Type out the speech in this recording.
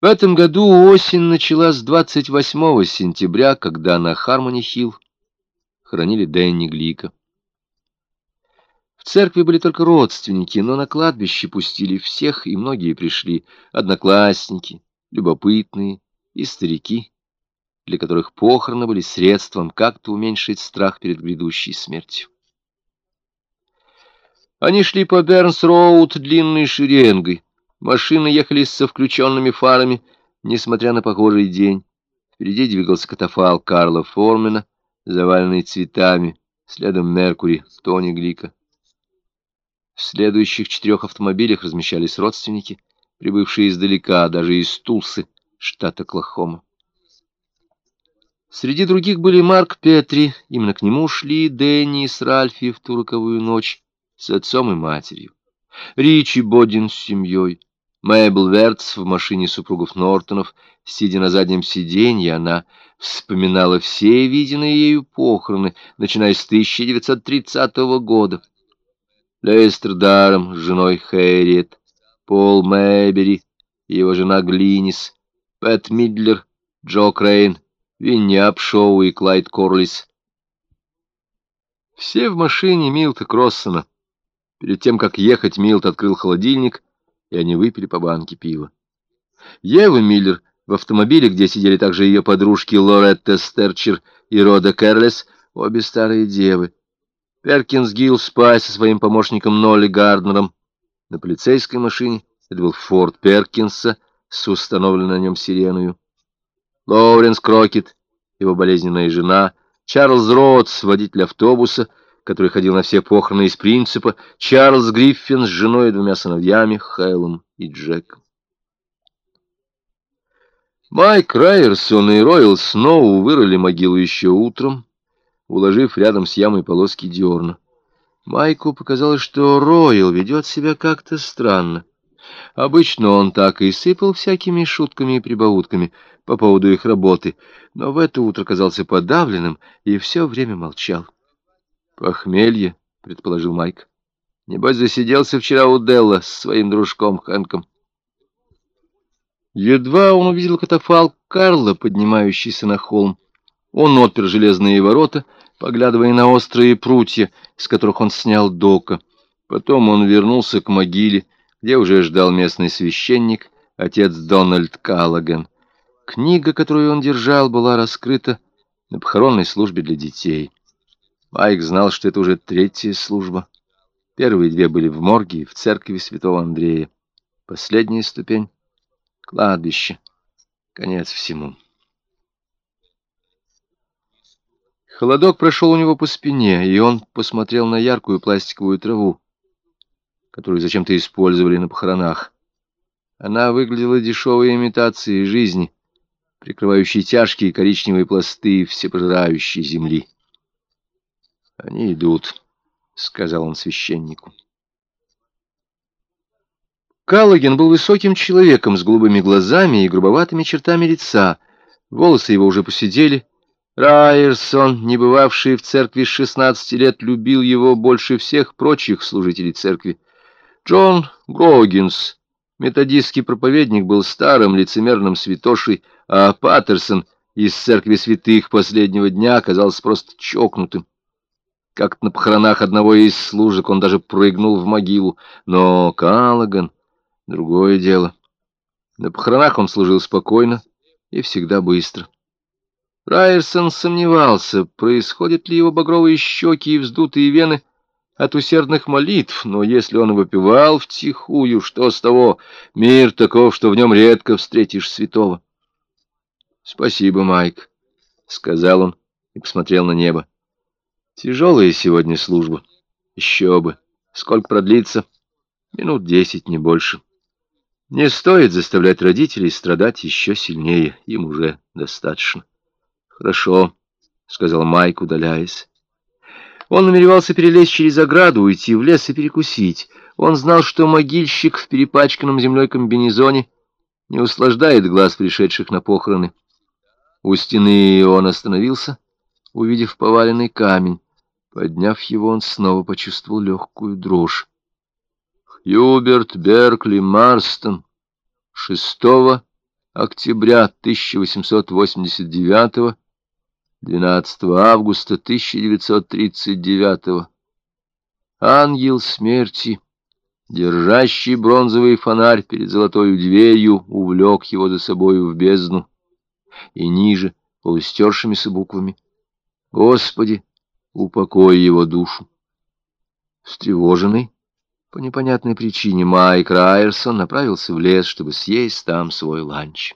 В этом году осень началась с 28 сентября, когда на Хармони-Хилл хоронили Дэнни Глика. В церкви были только родственники, но на кладбище пустили всех, и многие пришли, одноклассники, любопытные и старики, для которых похороны были средством как-то уменьшить страх перед грядущей смертью. Они шли по Бернс-Роуд длинной шеренгой, Машины ехали со включенными фарами, несмотря на похожий день. Впереди двигался катафалк Карла Формена, заваленный цветами, следом Меркури, Тони Глика. В следующих четырех автомобилях размещались родственники, прибывшие издалека, даже из Тулсы, штата Оклахома. Среди других были Марк Петри, именно к нему шли Дэнни с Ральфи в ту роковую ночь с отцом и матерью. Ричи Бодин с семьей, Мэйбл Вертс в машине супругов Нортонов, сидя на заднем сиденье, она вспоминала все виденные ею похороны, начиная с 1930 года. Лестер Даром с женой Хэрриет, Пол Мэйбери и его жена Глинис, Пэт Мидлер, Джо Крейн, Винни Апшоу и Клайд Корлис. Все в машине Милта Кроссона. Перед тем, как ехать, Милт открыл холодильник — и они выпили по банке пива. Ева Миллер в автомобиле, где сидели также ее подружки Лоретта Стерчер и Рода Керлес, обе старые девы. Перкинс Гилл Спай со своим помощником Нолли Гарднером на полицейской машине. Это был Форд Перкинса с установленной на нем сиреной. Лоуренс Крокет, его болезненная жена, Чарльз Ротс, водитель автобуса — который ходил на все похороны из принципа, Чарльз Гриффин с женой и двумя сыновьями, Хайлом и Джеком. Майк Райерсон и Ройл Сноу вырыли могилу еще утром, уложив рядом с ямой полоски дерна. Майку показалось, что Ройл ведет себя как-то странно. Обычно он так и сыпал всякими шутками и прибаутками по поводу их работы, но в это утро казался подавленным и все время молчал. «Похмелье», — предположил Майк. «Небось, засиделся вчера у Делла с своим дружком Хэнком». Едва он увидел катафалк Карла, поднимающийся на холм. Он отпер железные ворота, поглядывая на острые прутья, с которых он снял дока. Потом он вернулся к могиле, где уже ждал местный священник, отец Дональд Каллаген. Книга, которую он держал, была раскрыта на похоронной службе для детей. Майк знал, что это уже третья служба. Первые две были в морге и в церкви святого Андрея. Последняя ступень — кладбище. Конец всему. Холодок прошел у него по спине, и он посмотрел на яркую пластиковую траву, которую зачем-то использовали на похоронах. Она выглядела дешевой имитацией жизни, прикрывающей тяжкие коричневые пласты всепожирающей земли. «Они идут», — сказал он священнику. Каллоген был высоким человеком с голубыми глазами и грубоватыми чертами лица. Волосы его уже посидели. Райерсон, не бывавший в церкви с 16 лет, любил его больше всех прочих служителей церкви. Джон Грогинс, методистский проповедник, был старым лицемерным святошей, а Паттерсон из церкви святых последнего дня оказался просто чокнутым. Как-то на похоронах одного из служек он даже прыгнул в могилу. Но Каллаган — другое дело. На похоронах он служил спокойно и всегда быстро. Райерсон сомневался, происходят ли его багровые щеки и вздутые вены от усердных молитв, но если он выпивал втихую, что с того? Мир таков, что в нем редко встретишь святого. — Спасибо, Майк, — сказал он и посмотрел на небо. Тяжелая сегодня служба. Еще бы. Сколько продлится? Минут десять, не больше. Не стоит заставлять родителей страдать еще сильнее. Им уже достаточно. Хорошо, — сказал Майк, удаляясь. Он намеревался перелезть через ограду, уйти в лес и перекусить. Он знал, что могильщик в перепачканном землей комбинезоне не услаждает глаз пришедших на похороны. У стены он остановился, увидев поваленный камень. Подняв его, он снова почувствовал легкую дрожь. Хьюберт Беркли Марстон, 6 октября 1889, 12 августа 1939. Ангел смерти, держащий бронзовый фонарь перед золотой дверью, увлек его за собою в бездну. И ниже, полустершимися буквами, «Господи, упокой его душу». Встревоженный, по непонятной причине Майк Райерсон направился в лес, чтобы съесть там свой ланч.